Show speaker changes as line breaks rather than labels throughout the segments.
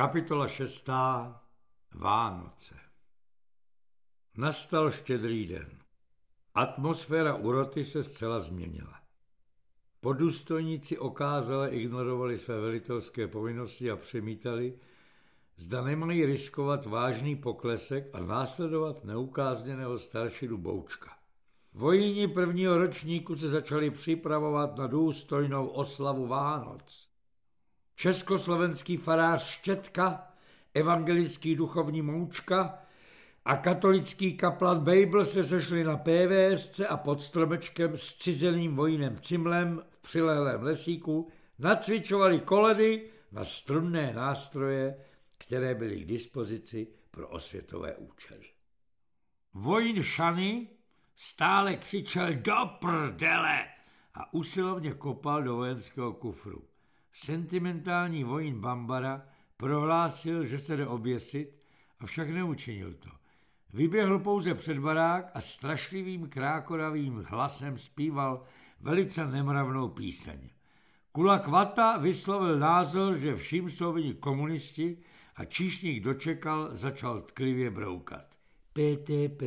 Kapitola šestá. Vánoce. Nastal štědrý den. Atmosféra uroty se zcela změnila. Podůstojníci okázale ignorovali své velitelské povinnosti a přemítali, zda nemají riskovat vážný poklesek a následovat neukázněného staršinu Boučka. Vojíni prvního ročníku se začali připravovat na důstojnou oslavu Vánoc. Československý farář Štětka, evangelický duchovní Moučka a katolický kaplan Babel se sešli na PVSC a pod stromečkem s cizeným vojínem Cimlem v přilehlém lesíku nacvičovali koledy na strunné nástroje, které byly k dispozici pro osvětové účely. Vojín Šany stále křičel do prdele a usilovně kopal do vojenského kufru. Sentimentální vojín Bambara prohlásil, že se jde oběsit, avšak neučinil to. Vyběhl pouze před barák a strašlivým krákoravým hlasem zpíval velice nemravnou píseň. Kula Kvata vyslovil názor, že vším jsou vyni komunisti a číšník dočekal, začal tklivě broukat. PTP,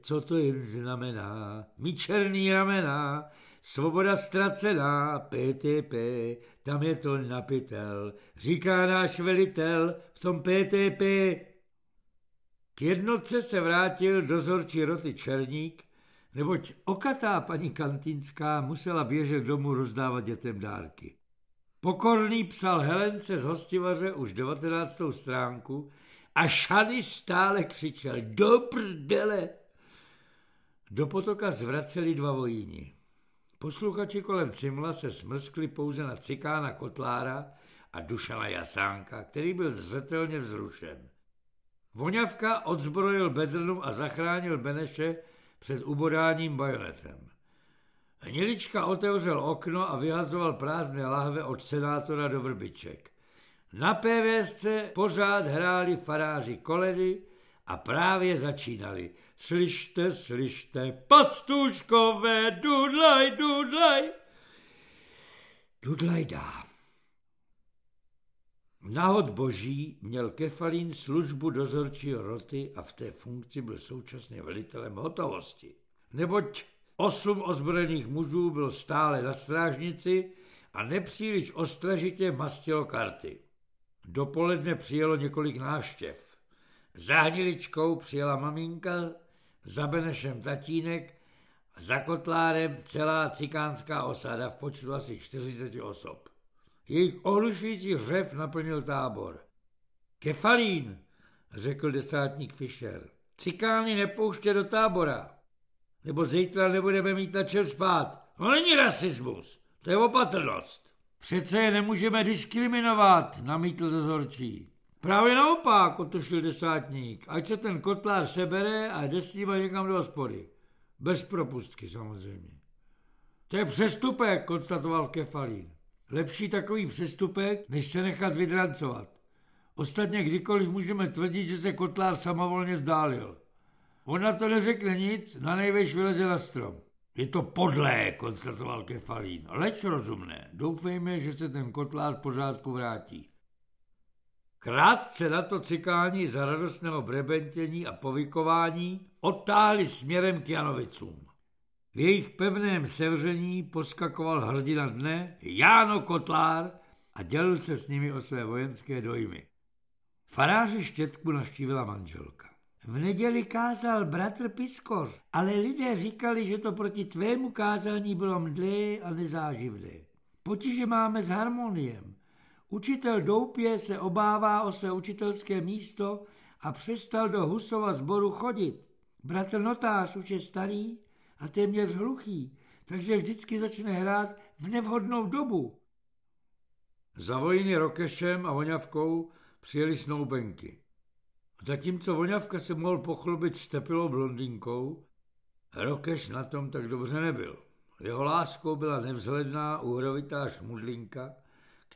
co to jen znamená? Mi černý ramena, svoboda ztracená, PTP, tam je to napitel, říká náš velitel v tom PTP. K jednotce se vrátil dozorčí roty Černík, neboť okatá paní Kantinská musela běžet domů rozdávat dětem dárky. Pokorný psal Helence z hostivaře už 19. stránku a Šany stále křičel do prdele. Do potoka zvraceli dva vojíni. Posluchači kolem Cimla se smrskli pouze na Cikána Kotlára a Dušana Jasánka, který byl zřetelně vzrušen. Voňavka odzbrojil Bedrnu a zachránil Beneše před ubodáním bajonetem. Hnilička otevřel okno a vyhazoval prázdné lahve od senátora do vrbiček. Na PVSC pořád hráli faráři koledy a právě začínali. Slyšte, slyšte, pastuškové, dudlaj, dudlaj. Dudlaj dá. Nahod boží měl Kefalín službu dozorčího roty a v té funkci byl současně velitelem hotovosti. Neboť osm ozbrojených mužů bylo stále na strážnici a nepříliš ostražitě mastilo karty. Dopoledne přijelo několik návštěv. Za hniličkou přijela maminka, za Benešem tatínek, za kotlárem celá cikánská osada v počtu asi 40 osob. Jejich ohlušující řev naplnil tábor. Kefalín, řekl desátník Fischer, cikány nepouště do tábora, nebo zítra nebudeme mít na čem spát. To není rasismus, to je opatrnost. Přece je nemůžeme diskriminovat, namítl dozorčí. Právě naopak, otošil desátník, ať se ten kotlár sebere a jde s ním někam do hospody. Bez propustky samozřejmě. To je přestupek, konstatoval Kefalín. Lepší takový přestupek, než se nechat vydrancovat. Ostatně kdykoliv můžeme tvrdit, že se kotlár samovolně vzdálil. On na to neřekne nic, na nejvejš vyleze na strom. Je to podlé, konstatoval Kefalín, leč rozumné. Doufejme, že se ten kotlár v pořádku vrátí. Krátce na to cikání za radostného brebentění a povykování odtáhli směrem k Janovicům. V jejich pevném sevření poskakoval hrdina dne Jáno Kotlár a dělil se s nimi o své vojenské dojmy. Faráře Štětku navštívila manželka. V neděli kázal bratr Piskor, ale lidé říkali, že to proti tvému kázání bylo mdlé a nezáživné. Potíže máme s harmoniem. Učitel Doupě se obává o své učitelské místo a přestal do Husova sboru chodit. Bratr notář už je starý a téměř hluchý, takže vždycky začne hrát v nevhodnou dobu. Za vojny Rokešem a Voňavkou přijeli snoubenky. Zatímco Voňavka se mohl pochlubit s tepilou blondýnkou, Rokeš na tom tak dobře nebyl. Jeho láskou byla nevzhledná, uhrovitá šmudlinka,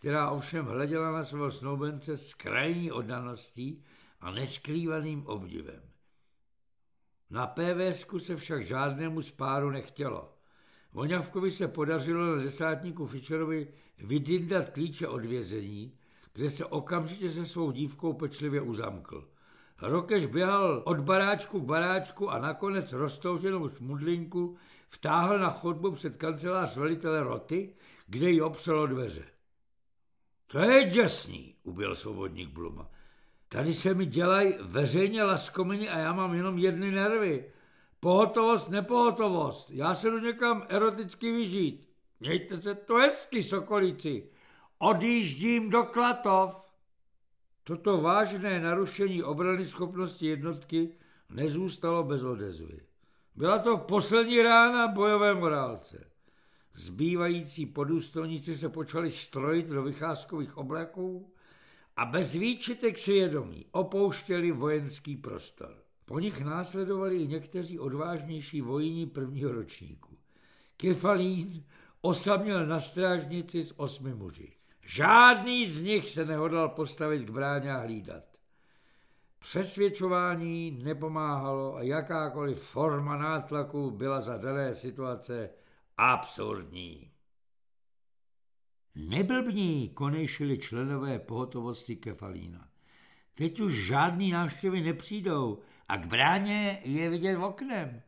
která ovšem hleděla na svého snoubence s krajní oddaností a neskrývaným obdivem. Na PVSku se však žádnému spáru nechtělo. Voňavkovi se podařilo na desátníku Fischerovi vydindat klíče od vězení, kde se okamžitě se svou dívkou pečlivě uzamkl. Rokeš běhal od baráčku k baráčku a nakonec roztouženou šmudlinku vtáhl na chodbu před kancelář velitele roty, kde ji opřelo dveře. To je děsný, ubil svobodník Bluma. Tady se mi dělají veřejně laskominy a já mám jenom jedny nervy. Pohotovost, nepohotovost. Já se jdu někam eroticky vyžít. Mějte se to hezky, sokolíci. Odjíždím do Klatov. Toto vážné narušení obrany schopnosti jednotky nezůstalo bez odezvy. Byla to poslední rána bojové morálce. Zbývající podůstojníci se počali strojit do vycházkových obleků a bez výčitek svědomí opouštěli vojenský prostor. Po nich následovali i někteří odvážnější vojní prvního ročníku. Kefalín osaměl na strážnici s osmi muži. Žádný z nich se nehodlal postavit k bráně a hlídat. Přesvědčování nepomáhalo a jakákoliv forma nátlaku byla za dané situace absurdní. Neblbní, konejšili členové pohotovosti Kefalína. Teď už žádný návštěvy nepřijdou a k bráně je vidět v oknem.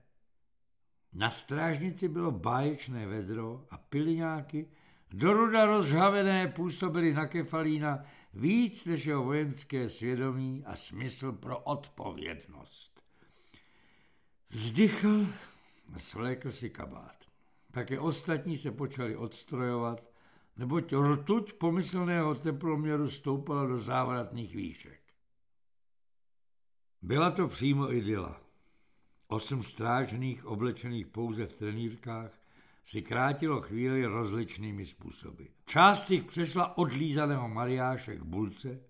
Na strážnici bylo báječné vedro a piliňáky, doruda rozžhavené působily na Kefalína víc než jeho vojenské svědomí a smysl pro odpovědnost. Vzdychl a svlékl si kabát. Také ostatní se počali odstrojovat, neboť rtuť pomyslného teploměru stoupala do závratných výšek. Byla to přímo idyla. Osm strážných, oblečených pouze v trenýrkách, si krátilo chvíli rozličnými způsoby. Část jich přešla od lízaného mariáše k bulce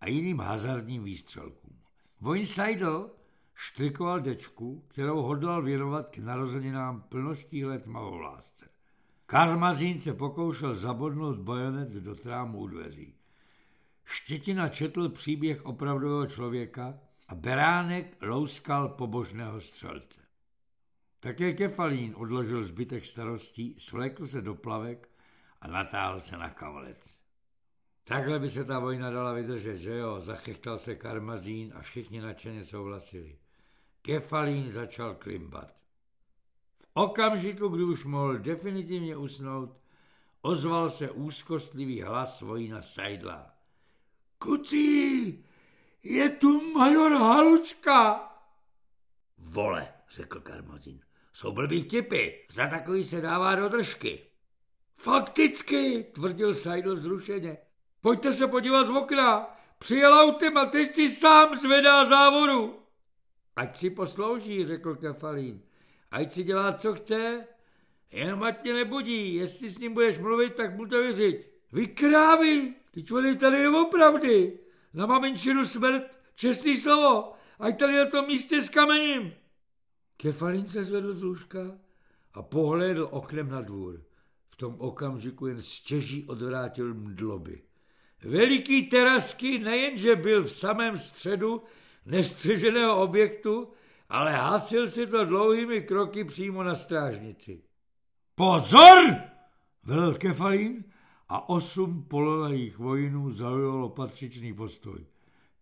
a jiným hazardním výstřelkům. Vojn Seidel štrikoval dečku, kterou hodlal věnovat k narozeninám plnoštíhlé tmavovlásce. Karmazín se pokoušel zabodnout bajonet do trámu u dveří. Štětina četl příběh opravdového člověka a Beránek louskal pobožného střelce. Také Kefalín odložil zbytek starostí, svlékl se do plavek a natáhl se na kavalec. Takhle by se ta vojna dala vydržet, že jo? Zachychtal se Karmazín a všichni nadšeně souhlasili. Kefalín začal klimbat. V okamžiku, kdy už mohl definitivně usnout, ozval se úzkostlivý hlas vojína Seidla. Kucí, je tu major Halučka! Vole, řekl Karmazin. Jsou blbý vtipy, za takový se dává do držky. Fakticky, tvrdil Seidl zrušeně. Pojďte se podívat z okna. Přijel autem a teď si sám zvedá závoru. Ať si poslouží, řekl Kefalín. Ať si dělá, co chce, jenom ať tě nebudí. Jestli s ním budeš mluvit, tak mu to věřit. Vy krávy, teď on je tady opravdy. Na maminčinu smrt, čestný slovo, ať tady na tom místě s kamením. Kefalín se zvedl z lůžka a pohlédl oknem na dvůr. V tom okamžiku jen stěží odvrátil mdloby. Veliký terasky nejenže byl v samém středu nestřeženého objektu, ale hasil si to dlouhými kroky přímo na strážnici. Pozor! velel Kefalín a osm pololejích vojnů zaujalo patřičný postoj.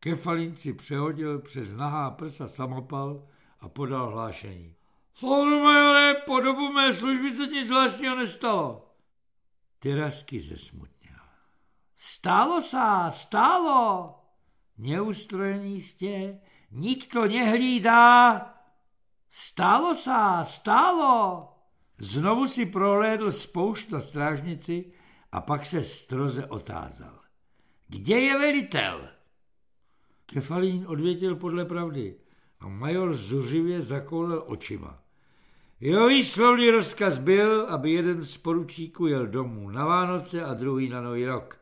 Kefalín si přehodil přes nahá prsa samopal a podal hlášení. Soudu majore, po dobu mé služby se nic zvláštního nestalo. Tyrasky zesmutněl. Stálo sa, stálo. Neustrojený jste, nikto nehlídá. Stálo sa, stálo. Znovu si prohlédl spoušť na strážnici a pak se stroze otázal. Kde je velitel? Kefalín odvětil podle pravdy a major zuřivě zakoulel očima. Jeho výslovný rozkaz byl, aby jeden z poručíků jel domů na Vánoce a druhý na Nový rok.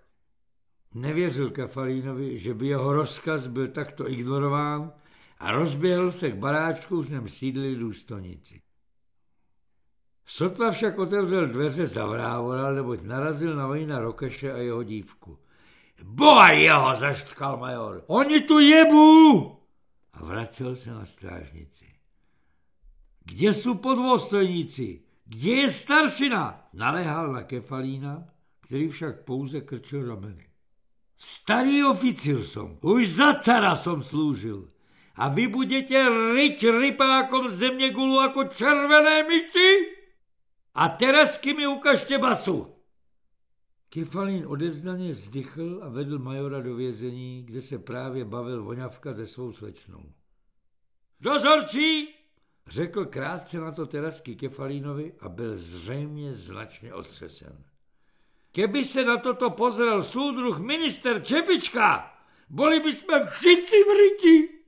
Nevěřil Kefalínovi, že by jeho rozkaz byl takto ignorován a rozběhl se k baráčku, v něm sídlili důstojníci. Sotva však otevřel dveře, zavrávoral, neboť narazil na vojna Rokeše a jeho dívku. Boha jeho, zaštkal major, oni tu jebu! A vracel se na strážnici. Kde jsou podvostojníci? Kde je staršina? Naléhal na Kefalína, který však pouze krčil rameny. Starý oficír som, už za cara som slúžil. A vy budete ryť rypákom země gulu jako červené myši? A terazky mi ukažte basu. Kefalín odevzdaně vzdychl a vedl majora do vězení, kde se právě bavil voňavka se svou slečnou. Dozorčí, řekl krátce na to terasky Kefalínovi a byl zřejmě značně otřesen. Keby se na toto pozrel soudruh minister Čepička, boli bychom všichni v ryti.